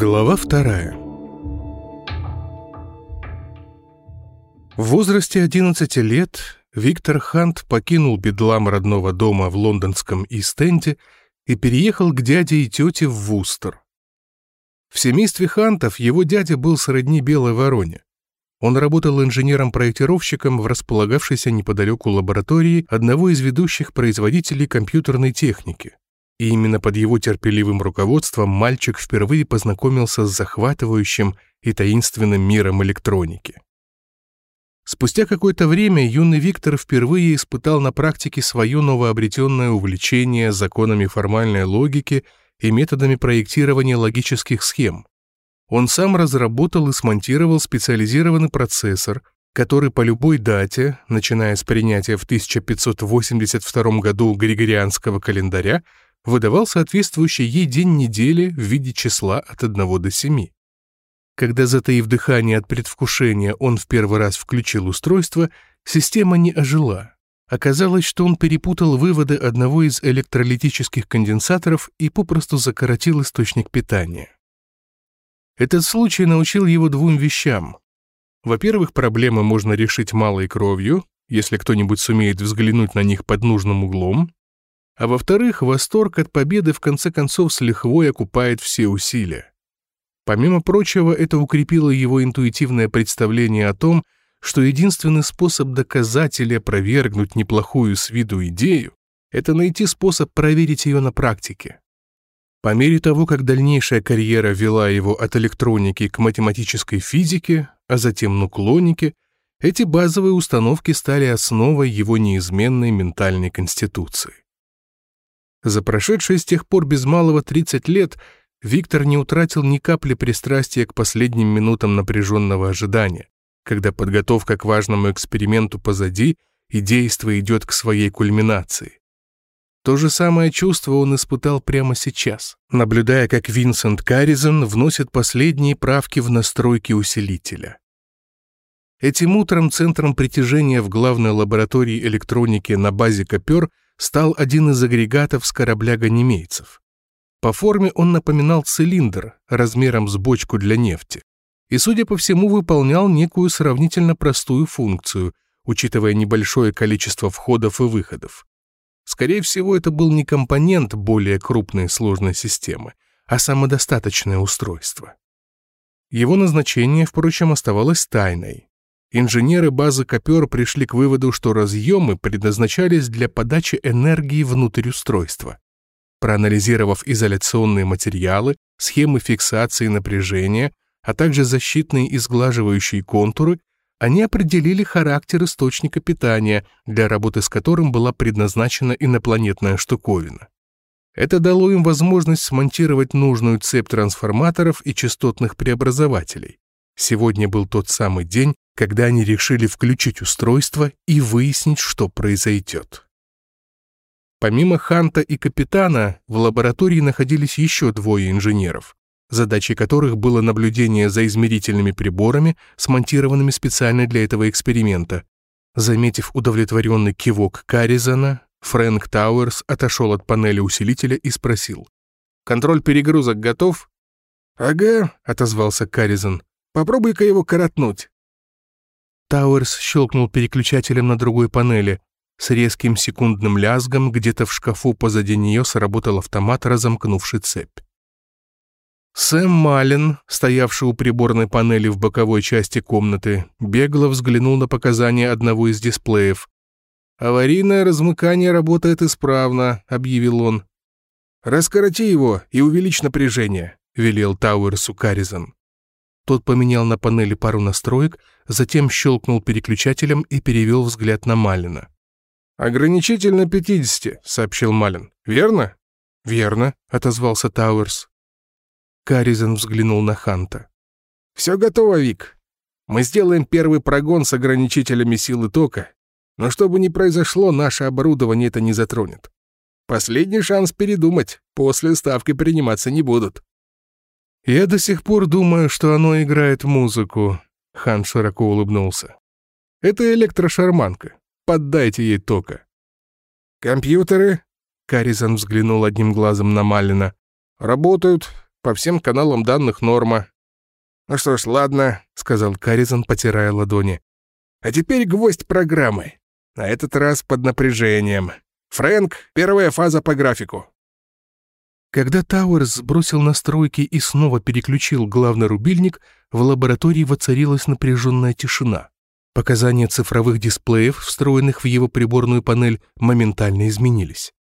Глава вторая В возрасте 11 лет Виктор Хант покинул бедлам родного дома в лондонском Истенде и переехал к дяде и тете в Вустер. В семействе Хантов его дядя был сродни белой вороне. Он работал инженером-проектировщиком в располагавшейся неподалеку лаборатории одного из ведущих производителей компьютерной техники. И именно под его терпеливым руководством мальчик впервые познакомился с захватывающим и таинственным миром электроники. Спустя какое-то время юный Виктор впервые испытал на практике свое новообретенное увлечение законами формальной логики и методами проектирования логических схем. Он сам разработал и смонтировал специализированный процессор, который по любой дате, начиная с принятия в 1582 году Григорианского календаря, выдавал соответствующий ей день недели в виде числа от 1 до 7. Когда, затаив дыхание от предвкушения, он в первый раз включил устройство, система не ожила. Оказалось, что он перепутал выводы одного из электролитических конденсаторов и попросту закоротил источник питания. Этот случай научил его двум вещам. Во-первых, проблемы можно решить малой кровью, если кто-нибудь сумеет взглянуть на них под нужным углом, а во-вторых, восторг от победы в конце концов с лихвой окупает все усилия. Помимо прочего, это укрепило его интуитивное представление о том, что единственный способ доказать или опровергнуть неплохую с виду идею — это найти способ проверить ее на практике. По мере того, как дальнейшая карьера вела его от электроники к математической физике, а затем нуклонике, эти базовые установки стали основой его неизменной ментальной конституции. За прошедшие с тех пор без малого 30 лет Виктор не утратил ни капли пристрастия к последним минутам напряженного ожидания, когда подготовка к важному эксперименту позади и действо идет к своей кульминации. То же самое чувство он испытал прямо сейчас, наблюдая, как Винсент Карризен вносит последние правки в настройки усилителя. Этим утром центром притяжения в главной лаборатории электроники на базе Копер стал один из агрегатов с корабля ганемейцев. По форме он напоминал цилиндр размером с бочку для нефти и, судя по всему, выполнял некую сравнительно простую функцию, учитывая небольшое количество входов и выходов. Скорее всего, это был не компонент более крупной сложной системы, а самодостаточное устройство. Его назначение, впрочем, оставалось тайной. Инженеры базы Копер пришли к выводу, что разъемы предназначались для подачи энергии внутрь устройства. Проанализировав изоляционные материалы, схемы фиксации напряжения, а также защитные и сглаживающие контуры, они определили характер источника питания, для работы с которым была предназначена инопланетная штуковина. Это дало им возможность смонтировать нужную цепь трансформаторов и частотных преобразователей. Сегодня был тот самый день, когда они решили включить устройство и выяснить, что произойдет. Помимо Ханта и капитана, в лаборатории находились еще двое инженеров задачей которых было наблюдение за измерительными приборами, смонтированными специально для этого эксперимента. Заметив удовлетворенный кивок Каризана, Фрэнк Тауэрс отошел от панели усилителя и спросил. «Контроль перегрузок готов?» «Ага», — отозвался Каризан. «Попробуй-ка его коротнуть». Тауэрс щелкнул переключателем на другой панели. С резким секундным лязгом где-то в шкафу позади нее сработал автомат, разомкнувший цепь. Сэм Малин, стоявший у приборной панели в боковой части комнаты, бегло взглянул на показания одного из дисплеев. «Аварийное размыкание работает исправно», — объявил он. «Раскороти его и увеличь напряжение», — велел Тауэрсу Каризан. Тот поменял на панели пару настроек, затем щелкнул переключателем и перевел взгляд на Малина. «Ограничитель на 50», — сообщил Малин. «Верно?» «Верно», — отозвался Тауэрс. Каризен взглянул на Ханта. «Все готово, Вик. Мы сделаем первый прогон с ограничителями силы тока, но что бы ни произошло, наше оборудование это не затронет. Последний шанс передумать, после ставки приниматься не будут». «Я до сих пор думаю, что оно играет музыку», — Хан широко улыбнулся. «Это электрошарманка. Поддайте ей тока». «Компьютеры?» — Каризан взглянул одним глазом на Малина. «Работают, По всем каналам данных норма». «Ну что ж, ладно», — сказал Каризон, потирая ладони. «А теперь гвоздь программы. На этот раз под напряжением. Фрэнк, первая фаза по графику». Когда Тауэрс сбросил настройки и снова переключил главный рубильник, в лаборатории воцарилась напряженная тишина. Показания цифровых дисплеев, встроенных в его приборную панель, моментально изменились.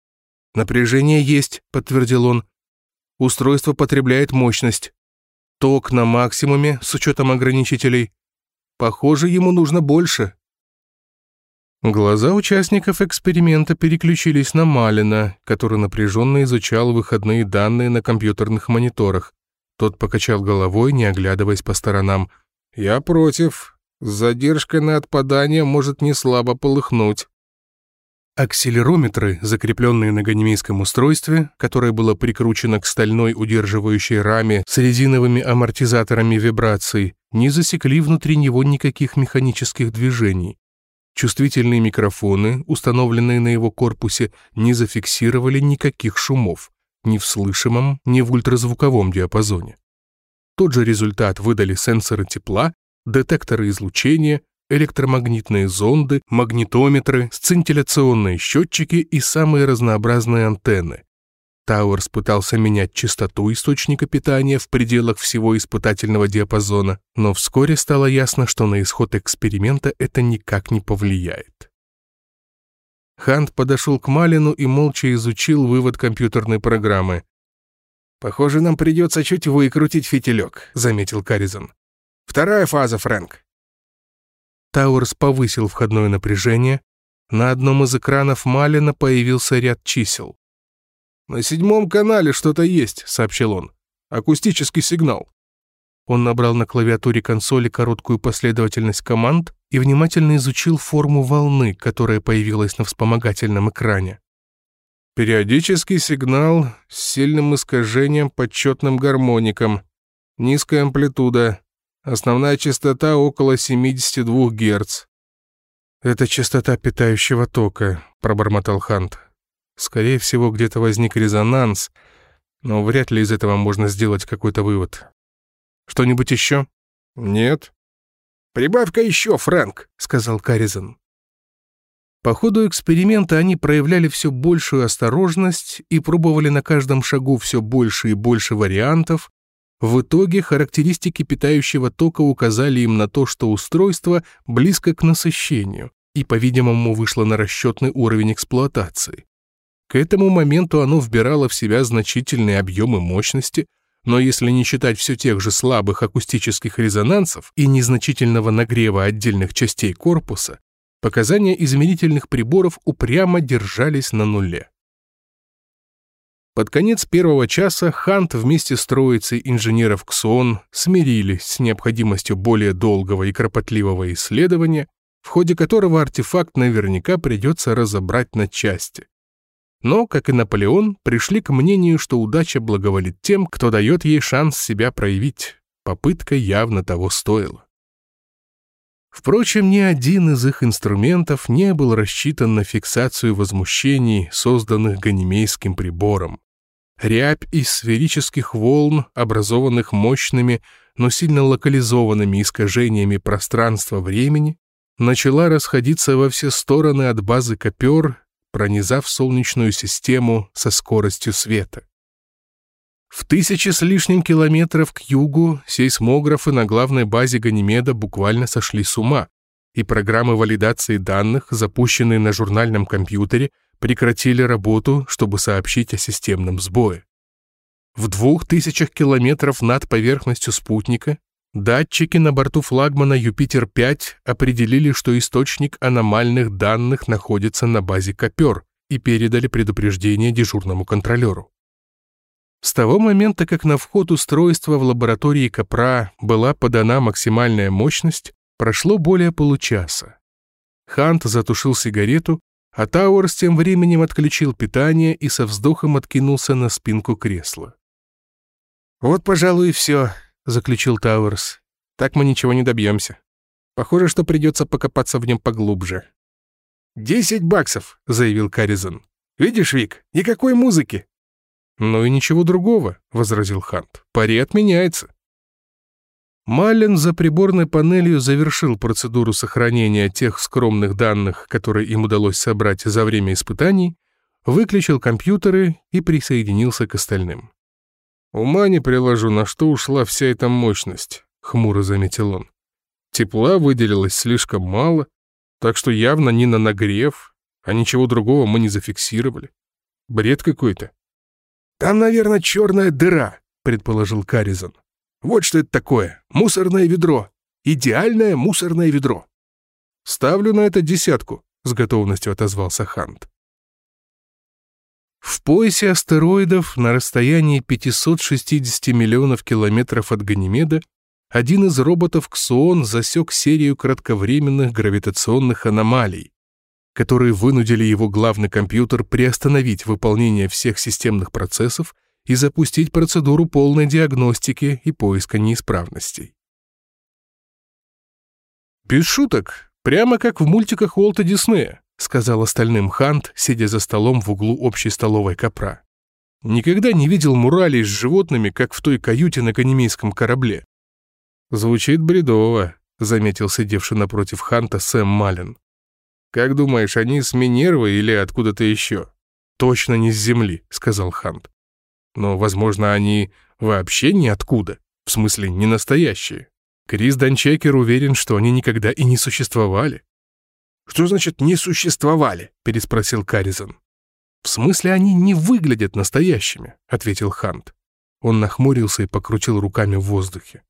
«Напряжение есть», — подтвердил он. «Устройство потребляет мощность. Ток на максимуме с учетом ограничителей. Похоже, ему нужно больше». Глаза участников эксперимента переключились на Малина, который напряженно изучал выходные данные на компьютерных мониторах. Тот покачал головой, не оглядываясь по сторонам. «Я против. Задержкой на отпадание может не слабо полыхнуть». Акселерометры, закрепленные на ганимейском устройстве, которое было прикручено к стальной удерживающей раме с резиновыми амортизаторами вибраций, не засекли внутри него никаких механических движений. Чувствительные микрофоны, установленные на его корпусе, не зафиксировали никаких шумов, ни в слышимом, ни в ультразвуковом диапазоне. Тот же результат выдали сенсоры тепла, детекторы излучения, электромагнитные зонды, магнитометры, сцинтилляционные счетчики и самые разнообразные антенны, Тауэрс пытался менять частоту источника питания в пределах всего испытательного диапазона, но вскоре стало ясно, что на исход эксперимента это никак не повлияет. Хант подошел к Малину и молча изучил вывод компьютерной программы. «Похоже, нам придется чуть выкрутить фитилек», — заметил Каризон. «Вторая фаза, Фрэнк». Тауэрс повысил входное напряжение. На одном из экранов Малина появился ряд чисел. «На седьмом канале что-то есть», — сообщил он. «Акустический сигнал». Он набрал на клавиатуре консоли короткую последовательность команд и внимательно изучил форму волны, которая появилась на вспомогательном экране. Периодический сигнал с сильным искажением под четным гармоником. Низкая амплитуда. Основная частота около 72 Гц. «Это частота питающего тока», — пробормотал Хант. Скорее всего, где-то возник резонанс, но вряд ли из этого можно сделать какой-то вывод. Что-нибудь еще? Нет. «Прибавь-ка еще, Фрэнк», — сказал Каризон. По ходу эксперимента они проявляли все большую осторожность и пробовали на каждом шагу все больше и больше вариантов. В итоге характеристики питающего тока указали им на то, что устройство близко к насыщению и, по-видимому, вышло на расчетный уровень эксплуатации. К этому моменту оно вбирало в себя значительные объемы мощности, но если не считать все тех же слабых акустических резонансов и незначительного нагрева отдельных частей корпуса, показания измерительных приборов упрямо держались на нуле. Под конец первого часа Хант вместе с троицей инженеров КСОН смирились с необходимостью более долгого и кропотливого исследования, в ходе которого артефакт наверняка придется разобрать на части но, как и Наполеон, пришли к мнению, что удача благоволит тем, кто дает ей шанс себя проявить. Попытка явно того стоила. Впрочем, ни один из их инструментов не был рассчитан на фиксацию возмущений, созданных ганимейским прибором. Рябь из сферических волн, образованных мощными, но сильно локализованными искажениями пространства-времени, начала расходиться во все стороны от базы Копер пронизав Солнечную систему со скоростью света. В тысячи с лишним километров к югу сейсмографы на главной базе Ганимеда буквально сошли с ума, и программы валидации данных, запущенные на журнальном компьютере, прекратили работу, чтобы сообщить о системном сбое. В двух тысячах километров над поверхностью спутника Датчики на борту флагмана «Юпитер-5» определили, что источник аномальных данных находится на базе «Копер» и передали предупреждение дежурному контролеру. С того момента, как на вход устройства в лаборатории Копра была подана максимальная мощность, прошло более получаса. Хант затушил сигарету, а Тауэрс тем временем отключил питание и со вздохом откинулся на спинку кресла. «Вот, пожалуй, и все», заключил Тауэрс. «Так мы ничего не добьемся. Похоже, что придется покопаться в нем поглубже». «Десять баксов», — заявил Каризон. «Видишь, Вик, никакой музыки». «Ну и ничего другого», — возразил Хант. «Пари отменяется». Маллен за приборной панелью завершил процедуру сохранения тех скромных данных, которые им удалось собрать за время испытаний, выключил компьютеры и присоединился к остальным. «Ума не приложу, на что ушла вся эта мощность», — хмуро заметил он. «Тепла выделилось слишком мало, так что явно не на нагрев, а ничего другого мы не зафиксировали. Бред какой-то». «Там, наверное, черная дыра», — предположил Каризон. «Вот что это такое. Мусорное ведро. Идеальное мусорное ведро». «Ставлю на это десятку», — с готовностью отозвался Хант. В поясе астероидов на расстоянии 560 миллионов километров от Ганимеда один из роботов Ксуон засек серию кратковременных гравитационных аномалий, которые вынудили его главный компьютер приостановить выполнение всех системных процессов и запустить процедуру полной диагностики и поиска неисправностей. Без шуток, прямо как в мультиках Уолта Диснея, сказал остальным Хант, сидя за столом в углу общей столовой Капра. Никогда не видел муралей с животными, как в той каюте на канемейском корабле. Звучит бредово, заметил сидевший напротив Ханта Сэм Малин. Как думаешь, они с Минервы или откуда-то еще? Точно не с Земли, сказал Хант. Но, возможно, они вообще ниоткуда, в смысле, не настоящие. Крис Данчекер уверен, что они никогда и не существовали. «Что значит «не существовали»?» — переспросил Каризон. «В смысле, они не выглядят настоящими», — ответил Хант. Он нахмурился и покрутил руками в воздухе.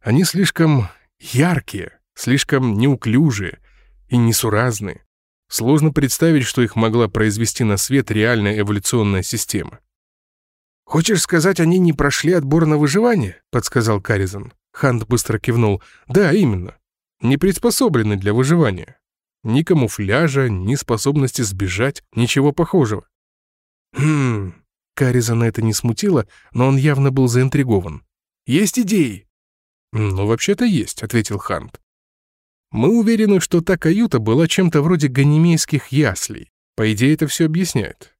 «Они слишком яркие, слишком неуклюжие и несуразные. Сложно представить, что их могла произвести на свет реальная эволюционная система». «Хочешь сказать, они не прошли отбор на выживание?» — подсказал Каризон. Хант быстро кивнул. «Да, именно. Не приспособлены для выживания. Ни камуфляжа, ни способности сбежать, ничего похожего. «Хм...» Каризана это не смутило, но он явно был заинтригован. «Есть идеи?» «Ну, вообще-то есть», — ответил Хант. «Мы уверены, что та каюта была чем-то вроде ганимейских яслей. По идее, это все объясняет.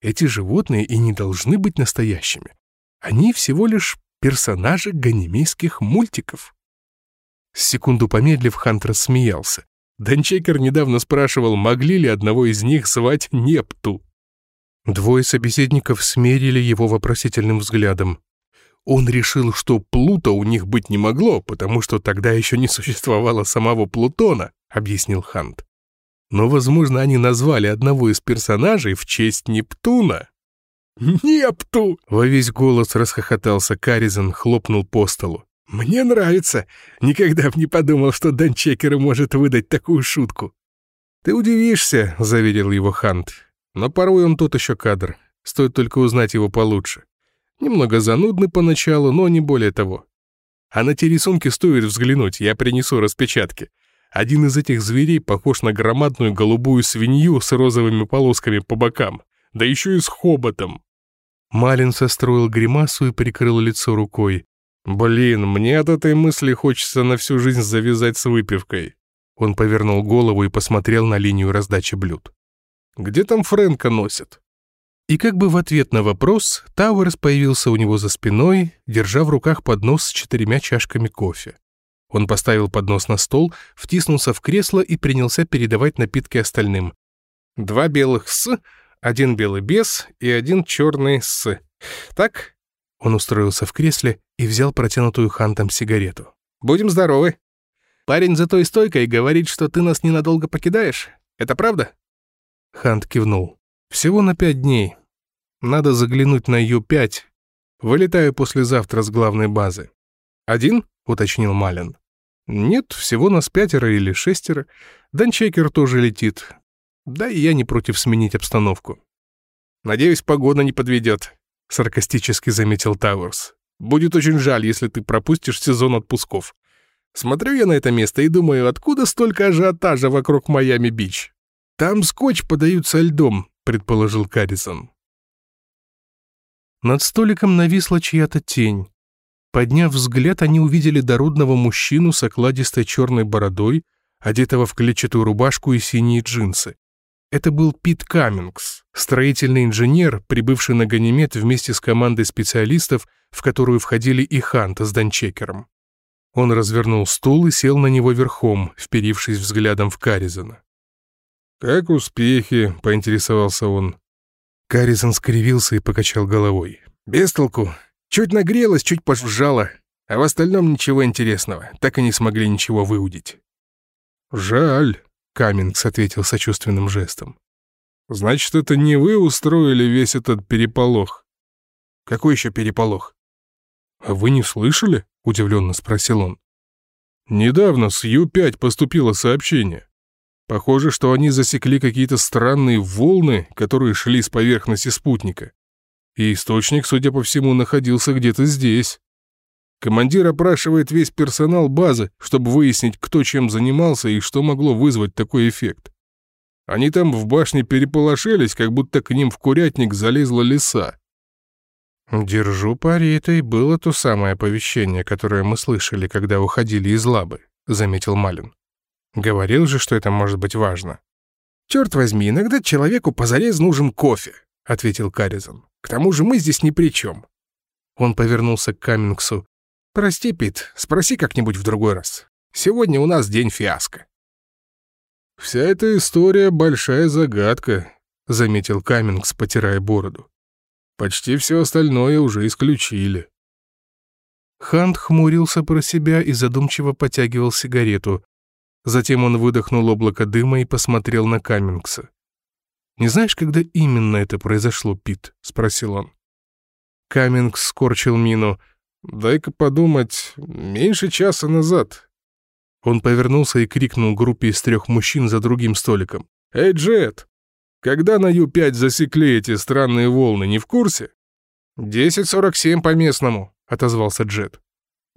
Эти животные и не должны быть настоящими. Они всего лишь персонажи ганимейских мультиков». Секунду помедлив, Хант рассмеялся. Данчекер недавно спрашивал, могли ли одного из них звать Непту. Двое собеседников смерили его вопросительным взглядом. Он решил, что Плута у них быть не могло, потому что тогда еще не существовало самого Плутона, объяснил Хант. Но, возможно, они назвали одного из персонажей в честь Нептуна. «Непту!» — во весь голос расхохотался Каризен, хлопнул по столу. «Мне нравится. Никогда б не подумал, что Данчекер может выдать такую шутку». «Ты удивишься», — заверил его Хант. «Но порой он тот еще кадр. Стоит только узнать его получше. Немного занудный поначалу, но не более того. А на те рисунки стоит взглянуть, я принесу распечатки. Один из этих зверей похож на громадную голубую свинью с розовыми полосками по бокам, да еще и с хоботом». Малин состроил гримасу и прикрыл лицо рукой. «Блин, мне от этой мысли хочется на всю жизнь завязать с выпивкой». Он повернул голову и посмотрел на линию раздачи блюд. «Где там Фрэнка носит?» И как бы в ответ на вопрос, Тауэрс появился у него за спиной, держа в руках поднос с четырьмя чашками кофе. Он поставил поднос на стол, втиснулся в кресло и принялся передавать напитки остальным. Два белых «с», один белый без и один черный «с». Так, он устроился в кресле и взял протянутую Хантом сигарету. «Будем здоровы. Парень за той стойкой говорит, что ты нас ненадолго покидаешь. Это правда?» Хант кивнул. «Всего на пять дней. Надо заглянуть на Ю-5. Вылетаю послезавтра с главной базы». «Один?» — уточнил Малин. «Нет, всего нас пятеро или шестеро. Данчекер тоже летит. Да и я не против сменить обстановку. Надеюсь, погода не подведет. — саркастически заметил Тауэрс. «Будет очень жаль, если ты пропустишь сезон отпусков. Смотрю я на это место и думаю, откуда столько ажиотажа вокруг Майами-Бич? Там скотч подают со льдом», — предположил Каррисон. Над столиком нависла чья-то тень. Подняв взгляд, они увидели дородного мужчину с окладистой черной бородой, одетого в клетчатую рубашку и синие джинсы. Это был Пит Каммингс, строительный инженер, прибывший на Ганимед вместе с командой специалистов, в которую входили и Хант с Данчекером. Он развернул стул и сел на него верхом, вперившись взглядом в Каризона. «Как успехи?» — поинтересовался он. Каризон скривился и покачал головой. «Без толку. Чуть нагрелось, чуть пожужжало. А в остальном ничего интересного. Так и не смогли ничего выудить». «Жаль», — Каменкс ответил сочувственным жестом. «Значит, это не вы устроили весь этот переполох?» «Какой еще переполох?» «А вы не слышали?» — удивленно спросил он. «Недавно с Ю-5 поступило сообщение. Похоже, что они засекли какие-то странные волны, которые шли с поверхности спутника. И источник, судя по всему, находился где-то здесь. Командир опрашивает весь персонал базы, чтобы выяснить, кто чем занимался и что могло вызвать такой эффект. Они там в башне переполошились, как будто к ним в курятник залезла лиса. «Держу пари, это и было то самое оповещение, которое мы слышали, когда уходили из лабы», — заметил Малин. Говорил же, что это может быть важно. «Черт возьми, иногда человеку позарез нужен кофе», — ответил Каризон. «К тому же мы здесь ни при чем». Он повернулся к Каммингсу. «Прости, Пит, спроси как-нибудь в другой раз. Сегодня у нас день фиаско». «Вся эта история — большая загадка», — заметил Каммингс, потирая бороду. «Почти все остальное уже исключили». Хант хмурился про себя и задумчиво потягивал сигарету, Затем он выдохнул облако дыма и посмотрел на Каммингса. «Не знаешь, когда именно это произошло, Пит?» — спросил он. Каммингс скорчил мину. «Дай-ка подумать, меньше часа назад». Он повернулся и крикнул группе из трех мужчин за другим столиком. «Эй, Джет, когда на Ю-5 засекли эти странные волны, не в курсе?» «10.47 по местному», — отозвался Джет.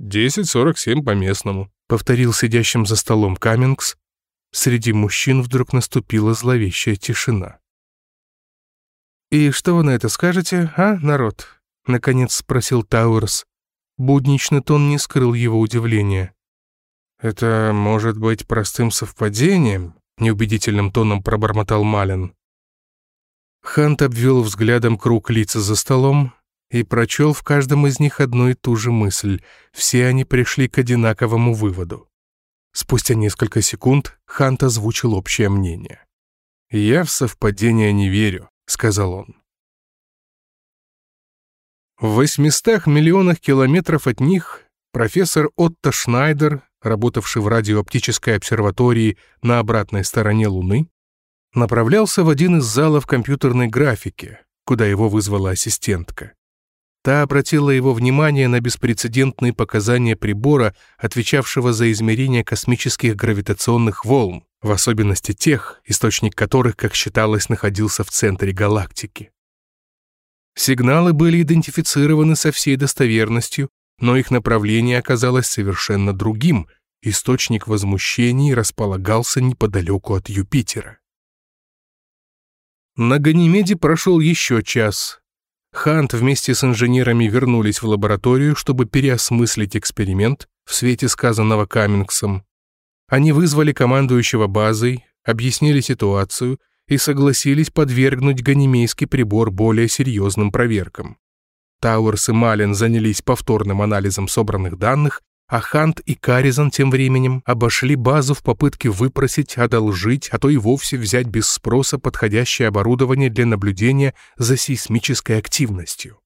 «10.47 по местному», — повторил сидящим за столом Каммингс. Среди мужчин вдруг наступила зловещая тишина. «И что вы на это скажете, а, народ?» — наконец спросил Тауэрс. Будничный тон не скрыл его удивления. «Это может быть простым совпадением?» — неубедительным тоном пробормотал Малин. Хант обвел взглядом круг лица за столом, и прочел в каждом из них одну и ту же мысль. Все они пришли к одинаковому выводу. Спустя несколько секунд Хант озвучил общее мнение. «Я в совпадение не верю», — сказал он. В 800 миллионах километров от них профессор Отто Шнайдер, работавший в радиооптической обсерватории на обратной стороне Луны, направлялся в один из залов компьютерной графики, куда его вызвала ассистентка. Та обратила его внимание на беспрецедентные показания прибора, отвечавшего за измерение космических гравитационных волн, в особенности тех, источник которых, как считалось, находился в центре галактики. Сигналы были идентифицированы со всей достоверностью, но их направление оказалось совершенно другим. Источник возмущений располагался неподалеку от Юпитера. На Ганимеде прошел еще час, Хант вместе с инженерами вернулись в лабораторию, чтобы переосмыслить эксперимент в свете сказанного Каммингсом. Они вызвали командующего базой, объяснили ситуацию и согласились подвергнуть ганимейский прибор более серьезным проверкам. Тауэрс и Малин занялись повторным анализом собранных данных а Хант и Каризан тем временем обошли базу в попытке выпросить, одолжить, а то и вовсе взять без спроса подходящее оборудование для наблюдения за сейсмической активностью.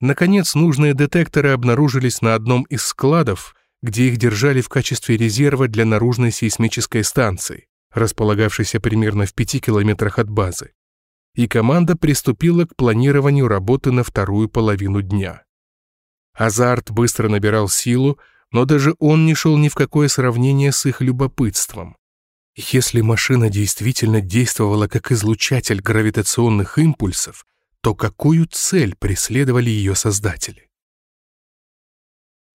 Наконец, нужные детекторы обнаружились на одном из складов, где их держали в качестве резерва для наружной сейсмической станции, располагавшейся примерно в пяти километрах от базы. И команда приступила к планированию работы на вторую половину дня. Азарт быстро набирал силу, но даже он не шел ни в какое сравнение с их любопытством. Если машина действительно действовала как излучатель гравитационных импульсов, то какую цель преследовали ее создатели?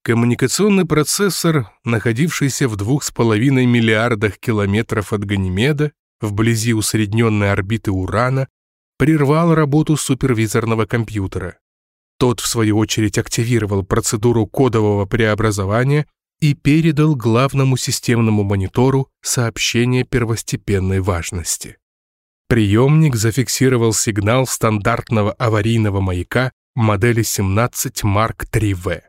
Коммуникационный процессор, находившийся в двух с половиной миллиардах километров от Ганимеда, вблизи усредненной орбиты Урана, прервал работу супервизорного компьютера. Тот, в свою очередь, активировал процедуру кодового преобразования и передал главному системному монитору сообщение первостепенной важности. Приемник зафиксировал сигнал стандартного аварийного маяка модели 17 Mark 3V.